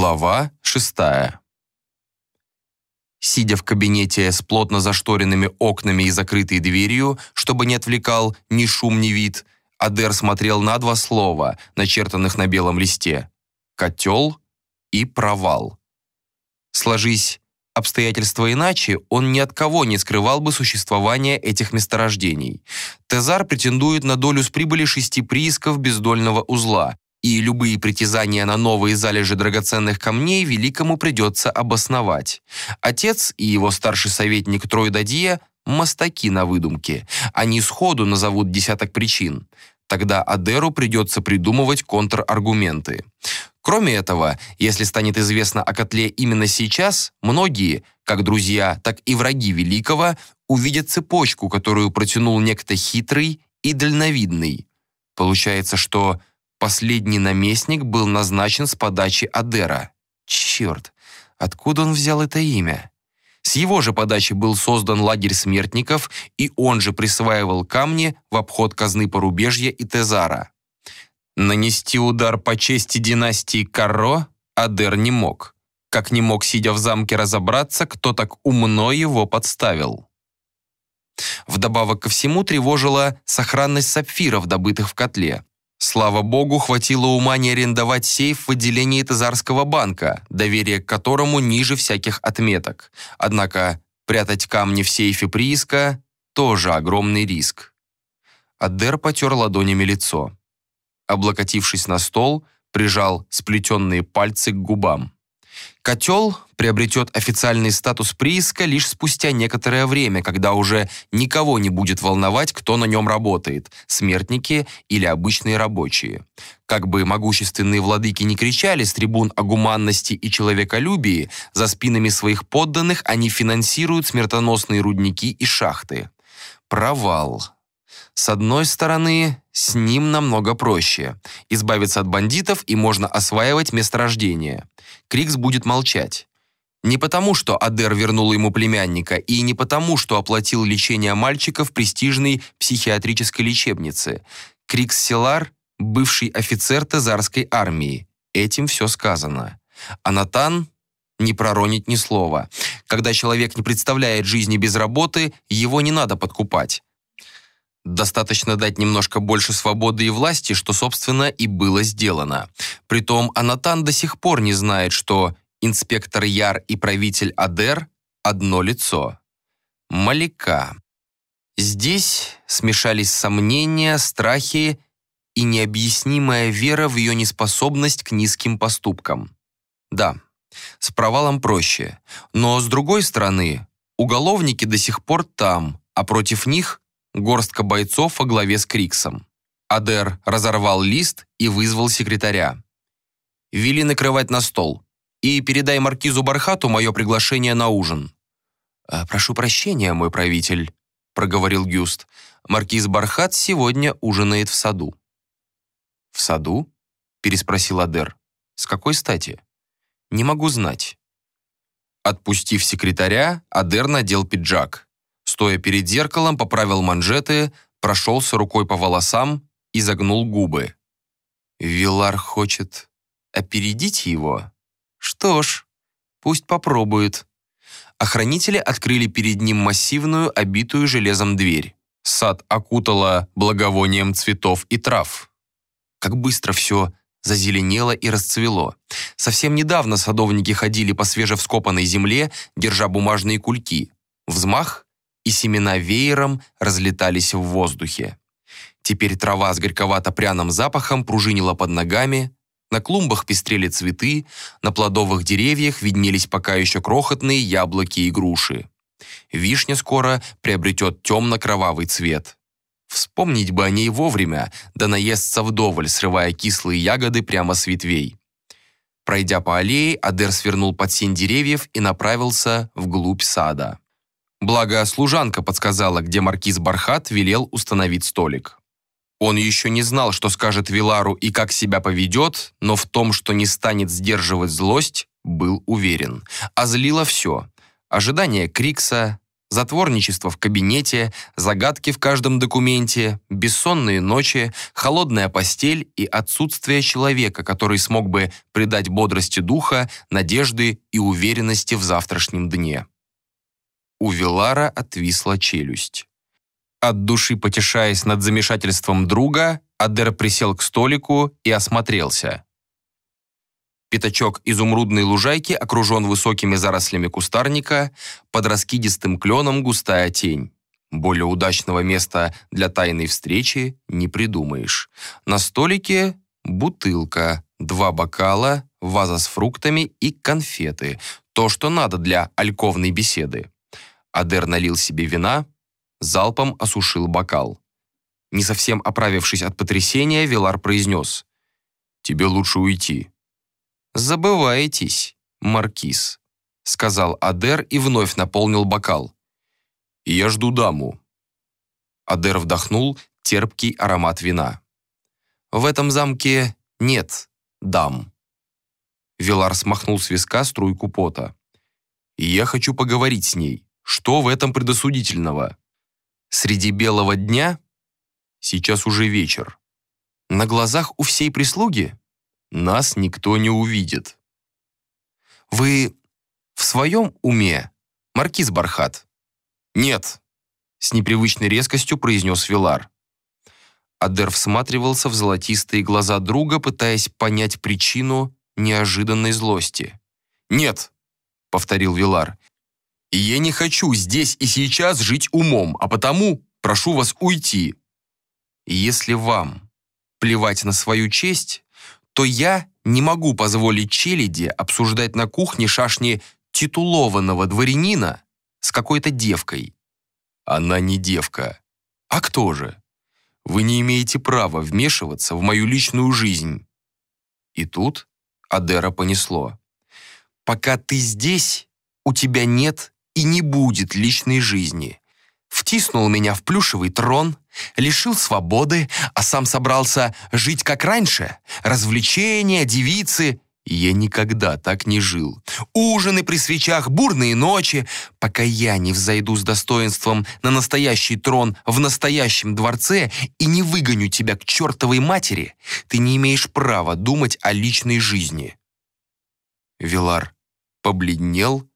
Глава шестая. Сидя в кабинете с плотно зашторенными окнами и закрытой дверью, чтобы не отвлекал ни шум, ни вид, Адер смотрел на два слова, начертанных на белом листе. «Котел» и «провал». Сложись обстоятельства иначе, он ни от кого не скрывал бы существование этих месторождений. Тезар претендует на долю с прибыли шести приисков бездольного узла, и любые притязания на новые залежи драгоценных камней великому придется обосновать. Отец и его старший советник Тройдадия – мастаки на выдумке. Они сходу назовут десяток причин. Тогда Адеру придется придумывать контраргументы. Кроме этого, если станет известно о котле именно сейчас, многие, как друзья, так и враги Великого, увидят цепочку, которую протянул некто хитрый и дальновидный. Получается, что Последний наместник был назначен с подачи Адера. Черт, откуда он взял это имя? С его же подачи был создан лагерь смертников, и он же присваивал камни в обход казны Порубежья и Тезара. Нанести удар по чести династии Карро Адер не мог. Как не мог, сидя в замке, разобраться, кто так умно его подставил. Вдобавок ко всему тревожила сохранность сапфиров, добытых в котле. Слава богу, хватило ума не арендовать сейф в отделении Тазарского банка, доверие к которому ниже всяких отметок. Однако прятать камни в сейфе прииска – тоже огромный риск. Адер потер ладонями лицо. Облокотившись на стол, прижал сплетенные пальцы к губам. Котел приобретет официальный статус прииска лишь спустя некоторое время, когда уже никого не будет волновать, кто на нем работает – смертники или обычные рабочие. Как бы могущественные владыки не кричали с трибун о гуманности и человеколюбии, за спинами своих подданных они финансируют смертоносные рудники и шахты. Провал. С одной стороны, с ним намного проще. Избавиться от бандитов и можно осваивать месторождение. Крикс будет молчать. Не потому, что Адер вернул ему племянника, и не потому, что оплатил лечение мальчика в престижной психиатрической лечебнице. Крикс Селар – бывший офицер Тезарской армии. Этим все сказано. А Натан не проронит ни слова. Когда человек не представляет жизни без работы, его не надо подкупать. Достаточно дать немножко больше свободы и власти, что, собственно, и было сделано. Притом Анатан до сих пор не знает, что инспектор Яр и правитель Адер – одно лицо. Малика. Здесь смешались сомнения, страхи и необъяснимая вера в ее неспособность к низким поступкам. Да, с провалом проще, но, с другой стороны, уголовники до сих пор там, а против них горстка бойцов во главе с Криксом. Адер разорвал лист и вызвал секретаря. «Вели накрывать на стол. И передай маркизу Бархату мое приглашение на ужин». «А, «Прошу прощения, мой правитель», — проговорил Гюст. «Маркиз Бархат сегодня ужинает в саду». «В саду?» — переспросил Адер. «С какой стати?» «Не могу знать». Отпустив секретаря, Адер надел пиджак. Стоя перед зеркалом, поправил манжеты, прошелся рукой по волосам и загнул губы. Вилар хочет опередить его? Что ж, пусть попробует. Охранители открыли перед ним массивную, обитую железом дверь. Сад окутало благовонием цветов и трав. Как быстро все зазеленело и расцвело. Совсем недавно садовники ходили по свежевскопанной земле, держа бумажные кульки. Взмах, и семена веером разлетались в воздухе. Теперь трава с горьковато-пряным запахом пружинила под ногами, на клумбах пестрели цветы, на плодовых деревьях виднелись пока еще крохотные яблоки и груши. Вишня скоро приобретет темно-кровавый цвет. Вспомнить бы о ней вовремя, да наестся вдоволь, срывая кислые ягоды прямо с ветвей. Пройдя по аллее, Адер свернул под сень деревьев и направился вглубь сада. Благо, служанка подсказала, где маркиз Бархат велел установить столик. Он еще не знал, что скажет Вилару и как себя поведет, но в том, что не станет сдерживать злость, был уверен. А злило все. Ожидание Крикса, Затворничество в кабинете, загадки в каждом документе, бессонные ночи, холодная постель и отсутствие человека, который смог бы придать бодрости духа, надежды и уверенности в завтрашнем дне. У Вилара отвисла челюсть. От души потешаясь над замешательством друга, Адер присел к столику и осмотрелся. Пятачок изумрудной лужайки окружен высокими зарослями кустарника, под раскидистым кленом густая тень. Более удачного места для тайной встречи не придумаешь. На столике бутылка, два бокала, ваза с фруктами и конфеты. То, что надо для альковной беседы. Адер налил себе вина, залпом осушил бокал. Не совсем оправившись от потрясения, Вилар произнес. «Тебе лучше уйти. «Забываетесь, Маркиз», — сказал Адер и вновь наполнил бокал. «Я жду даму». Адер вдохнул терпкий аромат вина. «В этом замке нет дам». Вилар смахнул с виска струйку пота. «Я хочу поговорить с ней. Что в этом предосудительного?» «Среди белого дня?» «Сейчас уже вечер». «На глазах у всей прислуги?» нас никто не увидит. Вы в своем уме, маркиз Бархат? Нет, с непривычной резкостью произнес Вилар. Адер всматривался в золотистые глаза друга, пытаясь понять причину неожиданной злости. «Нет», — повторил Вилар, — «я не хочу здесь и сейчас жить умом, а потому прошу вас уйти. Если вам плевать на свою честь, то я не могу позволить челяди обсуждать на кухне шашни титулованного дворянина с какой-то девкой. Она не девка. А кто же? Вы не имеете права вмешиваться в мою личную жизнь. И тут Адера понесло. Пока ты здесь, у тебя нет и не будет личной жизни втиснул меня в плюшевый трон, лишил свободы, а сам собрался жить как раньше. Развлечения, девицы. Я никогда так не жил. Ужины при свечах, бурные ночи. Пока я не взойду с достоинством на настоящий трон в настоящем дворце и не выгоню тебя к чертовой матери, ты не имеешь права думать о личной жизни. Вилар побледнел,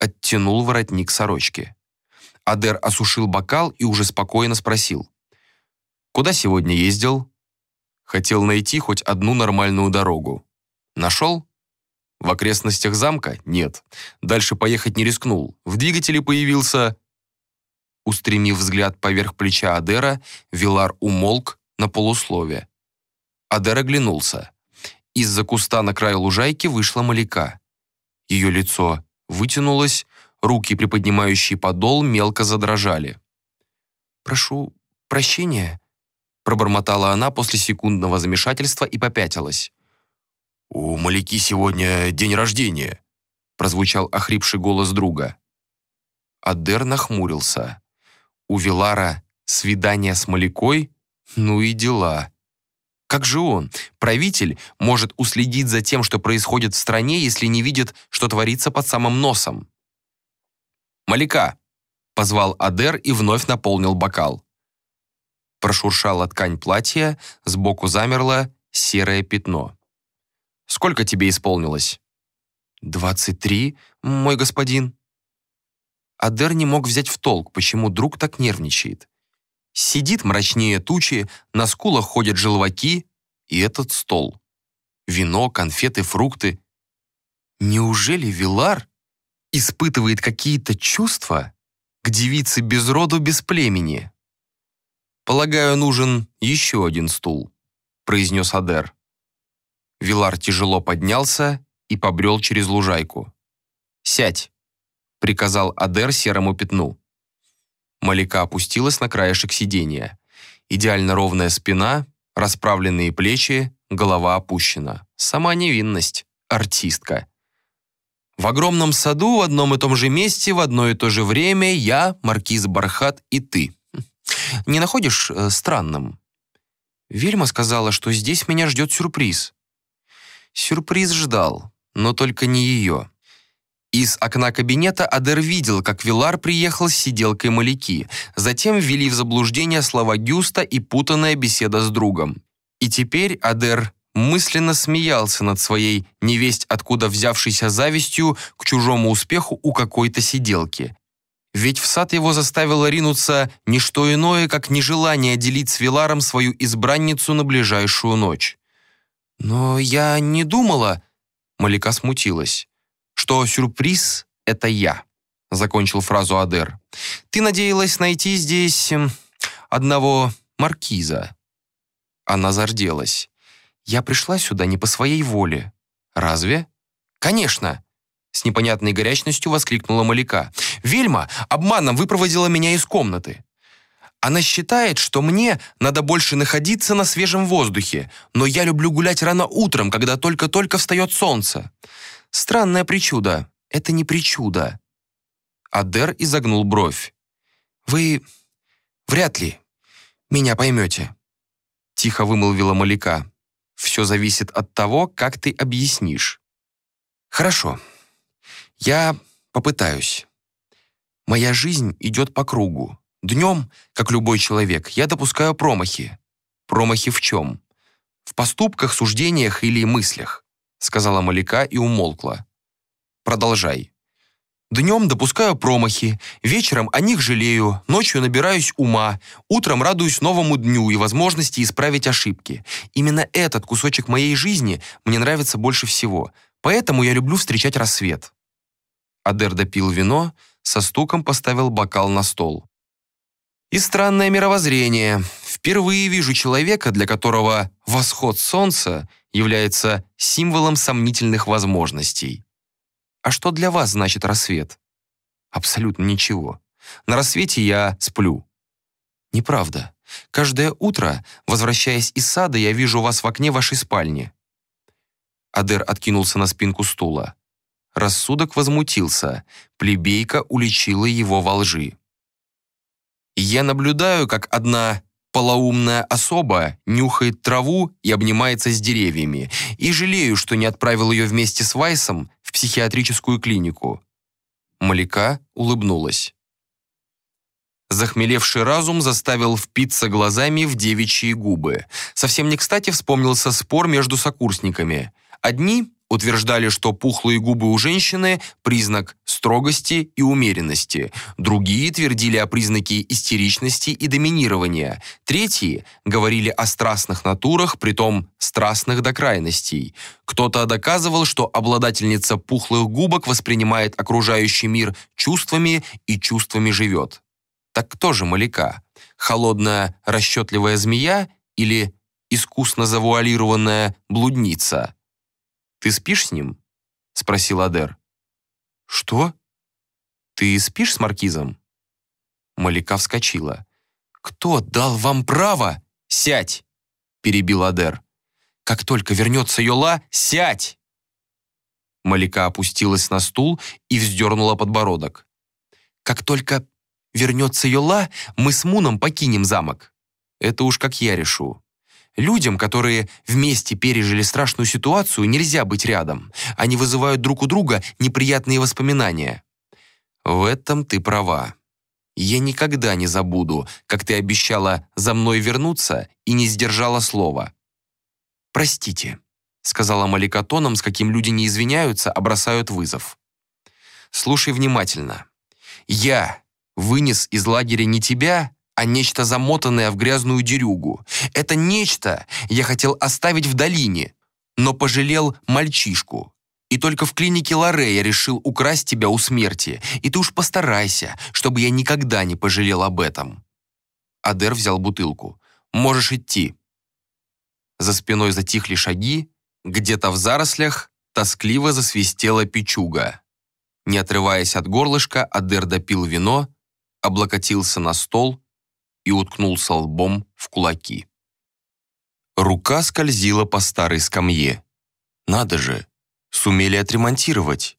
оттянул воротник сорочки. Адер осушил бокал и уже спокойно спросил. «Куда сегодня ездил?» «Хотел найти хоть одну нормальную дорогу». «Нашел?» «В окрестностях замка? Нет. Дальше поехать не рискнул. В двигателе появился...» Устремив взгляд поверх плеча Адера, Вилар умолк на полуслове. Адер оглянулся. Из-за куста на краю лужайки вышла Маляка. Ее лицо вытянулось, Руки, приподнимающие подол, мелко задрожали. «Прошу прощения», — пробормотала она после секундного замешательства и попятилась. «У Маляки сегодня день рождения», — прозвучал охрипший голос друга. Адер нахмурился. У Вилара свидание с Малякой? Ну и дела. Как же он, правитель, может уследить за тем, что происходит в стране, если не видит, что творится под самым носом? «Маляка!» — позвал Адер и вновь наполнил бокал. Прошуршала ткань платья, сбоку замерло серое пятно. «Сколько тебе исполнилось?» «Двадцать три, мой господин». Адер не мог взять в толк, почему друг так нервничает. Сидит мрачнее тучи, на скулах ходят желваки и этот стол. Вино, конфеты, фрукты. Неужели Вилар испытывает какие-то чувства к девице без роду, без племени. «Полагаю, нужен еще один стул», — произнес Адер. Вилар тяжело поднялся и побрел через лужайку. «Сядь», — приказал Адер серому пятну. Малика опустилась на краешек сиденья. Идеально ровная спина, расправленные плечи, голова опущена. Сама невинность, артистка. В огромном саду, в одном и том же месте, в одно и то же время я, маркиз Бархат и ты. Не находишь э, странным? Вельма сказала, что здесь меня ждет сюрприз. Сюрприз ждал, но только не ее. Из окна кабинета Адер видел, как Вилар приехал с сиделкой Маляки. Затем ввели в заблуждение слова Гюста и путанная беседа с другом. И теперь Адер мысленно смеялся над своей невесть откуда взявшейся завистью к чужому успеху у какой-то сиделки. Ведь в сад его заставило ринуться не что иное, как нежелание делить с Виларом свою избранницу на ближайшую ночь. «Но я не думала...» Малика смутилась что сюрприз — это я», — закончил фразу Адер. «Ты надеялась найти здесь эм, одного маркиза». Она зарделась. «Я пришла сюда не по своей воле». «Разве?» «Конечно!» С непонятной горячностью воскликнула Малика. «Вельма обманом выпроводила меня из комнаты. Она считает, что мне надо больше находиться на свежем воздухе, но я люблю гулять рано утром, когда только-только встает солнце. Странная причуда. Это не причуда. Адер изогнул бровь. Вы вряд ли меня поймете. Тихо вымолвила Маляка. Все зависит от того, как ты объяснишь. Хорошо. Я попытаюсь. Моя жизнь идет по кругу. Днем, как любой человек, я допускаю промахи. Промахи в чем? В поступках, суждениях или мыслях сказала Маляка и умолкла. «Продолжай». «Днем допускаю промахи, вечером о них жалею, ночью набираюсь ума, утром радуюсь новому дню и возможности исправить ошибки. Именно этот кусочек моей жизни мне нравится больше всего, поэтому я люблю встречать рассвет». Адер допил вино, со стуком поставил бокал на стол. И странное мировоззрение. Впервые вижу человека, для которого восход солнца является символом сомнительных возможностей. А что для вас значит рассвет? Абсолютно ничего. На рассвете я сплю. Неправда. Каждое утро, возвращаясь из сада, я вижу вас в окне вашей спальни. Адер откинулся на спинку стула. Рассудок возмутился. Плебейка уличила его во лжи. Я наблюдаю, как одна полоумная особа нюхает траву и обнимается с деревьями, и жалею, что не отправил ее вместе с Вайсом в психиатрическую клинику». Маляка улыбнулась. Захмелевший разум заставил впиться глазами в девичьи губы. Совсем не кстати вспомнился спор между сокурсниками. Одни утверждали, что пухлые губы у женщины – признак строгости и умеренности. Другие твердили о признаке истеричности и доминирования. Третьи говорили о страстных натурах, притом страстных до крайностей. Кто-то доказывал, что обладательница пухлых губок воспринимает окружающий мир чувствами и чувствами живет. Так кто же Маляка? Холодная, расчетливая змея или искусно завуалированная блудница – «Ты спишь с ним?» — спросил Адер. «Что? Ты спишь с маркизом?» Малика вскочила. «Кто дал вам право? Сядь!» — перебил Адер. «Как только вернется Йола, сядь!» Малика опустилась на стул и вздернула подбородок. «Как только вернется Йола, мы с Муном покинем замок. Это уж как я решу. Людям, которые вместе пережили страшную ситуацию, нельзя быть рядом. Они вызывают друг у друга неприятные воспоминания. В этом ты права. Я никогда не забуду, как ты обещала за мной вернуться и не сдержала слова. «Простите», — сказала Малика тоном, с каким люди не извиняются, а бросают вызов. «Слушай внимательно. Я вынес из лагеря не тебя, а нечто замотанное в грязную дерюгу. Это нечто я хотел оставить в долине, но пожалел мальчишку. И только в клинике Лоре я решил украсть тебя у смерти, и ты уж постарайся, чтобы я никогда не пожалел об этом». Адер взял бутылку. «Можешь идти». За спиной затихли шаги, где-то в зарослях тоскливо засвистела печуга. Не отрываясь от горлышка, Адер допил вино, облокотился на стол и уткнулся лбом в кулаки. Рука скользила по старой скамье. Надо же, сумели отремонтировать.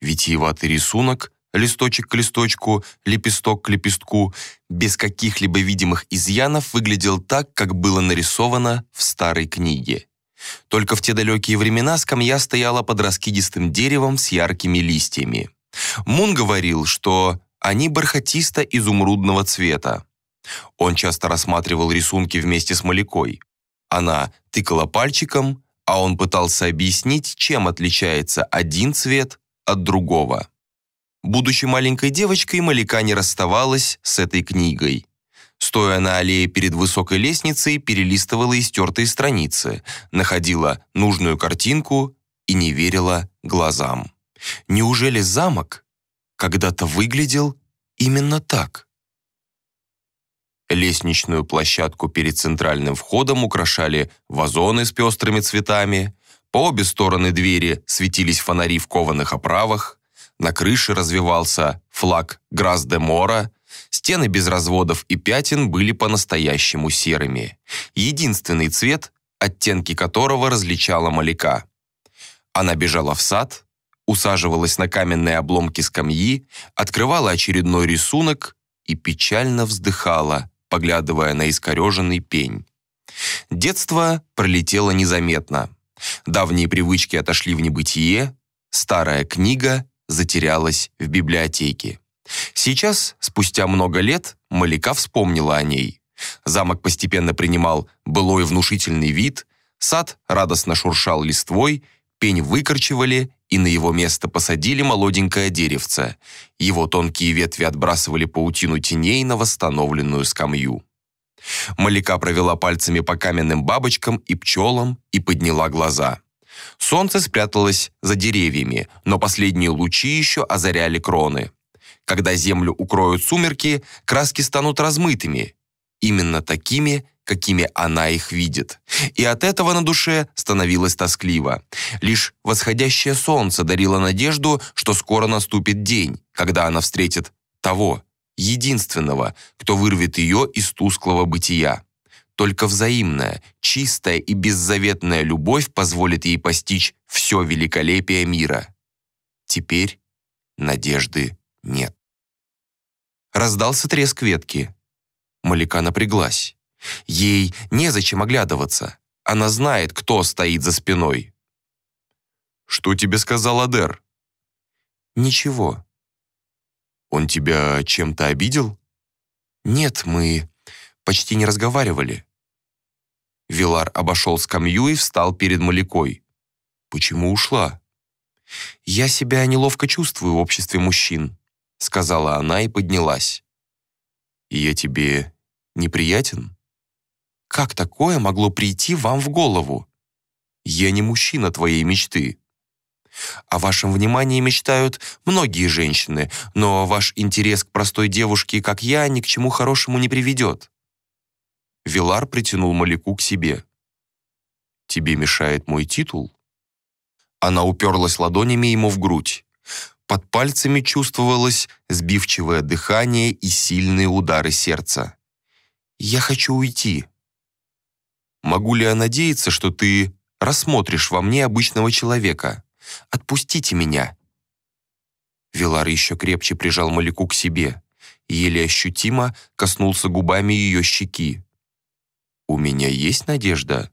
Витиеватый рисунок, листочек к листочку, лепесток к лепестку, без каких-либо видимых изъянов выглядел так, как было нарисовано в старой книге. Только в те далекие времена скамья стояла под раскидистым деревом с яркими листьями. Мун говорил, что они бархатисто-изумрудного цвета. Он часто рассматривал рисунки вместе с Малякой. Она тыкала пальчиком, а он пытался объяснить, чем отличается один цвет от другого. Будучи маленькой девочкой, Маляка не расставалась с этой книгой. Стоя на аллее перед высокой лестницей, перелистывала истертые страницы, находила нужную картинку и не верила глазам. Неужели замок когда-то выглядел именно так? Лестничную площадку перед центральным входом украшали вазоны с пестрыми цветами, по обе стороны двери светились фонари в кованых оправах, на крыше развивался флаг Грас-де-Мора, стены без разводов и пятен были по-настоящему серыми. Единственный цвет, оттенки которого различала Маляка. Она бежала в сад, усаживалась на каменные обломки скамьи, открывала очередной рисунок и печально вздыхала, поглядывая на искореженный пень. Детство пролетело незаметно. Давние привычки отошли в небытие, старая книга затерялась в библиотеке. Сейчас, спустя много лет, Маляка вспомнила о ней. Замок постепенно принимал былой внушительный вид, сад радостно шуршал листвой, пень выкорчевали и на его место посадили молоденькое деревце. Его тонкие ветви отбрасывали паутину теней на восстановленную скамью. Маляка провела пальцами по каменным бабочкам и пчелам и подняла глаза. Солнце спряталось за деревьями, но последние лучи еще озаряли кроны. Когда землю укроют сумерки, краски станут размытыми, именно такими, какими она их видит. И от этого на душе становилось тоскливо. Лишь восходящее солнце дарило надежду, что скоро наступит день, когда она встретит того, единственного, кто вырвет ее из тусклого бытия. Только взаимная, чистая и беззаветная любовь позволит ей постичь все великолепие мира. Теперь надежды нет. Раздался треск ветки. Маляка напряглась. Ей незачем оглядываться. Она знает, кто стоит за спиной. «Что тебе сказал Адер?» «Ничего». «Он тебя чем-то обидел?» «Нет, мы почти не разговаривали». Вилар обошел скамью и встал перед Малякой. «Почему ушла?» «Я себя неловко чувствую в обществе мужчин», сказала она и поднялась. «Я тебе неприятен?» Как такое могло прийти вам в голову? Я не мужчина твоей мечты. О вашем внимании мечтают многие женщины, но ваш интерес к простой девушке, как я, ни к чему хорошему не приведет. Вилар притянул Маляку к себе. «Тебе мешает мой титул?» Она уперлась ладонями ему в грудь. Под пальцами чувствовалось сбивчивое дыхание и сильные удары сердца. «Я хочу уйти», Могу ли я надеяться, что ты рассмотришь во мне обычного человека? Отпустите меня!» Вилар еще крепче прижал Маляку к себе, еле ощутимо коснулся губами ее щеки. «У меня есть надежда?»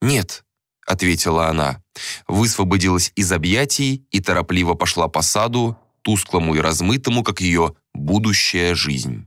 «Нет», — ответила она, высвободилась из объятий и торопливо пошла по саду, тусклому и размытому, как ее будущая жизнь.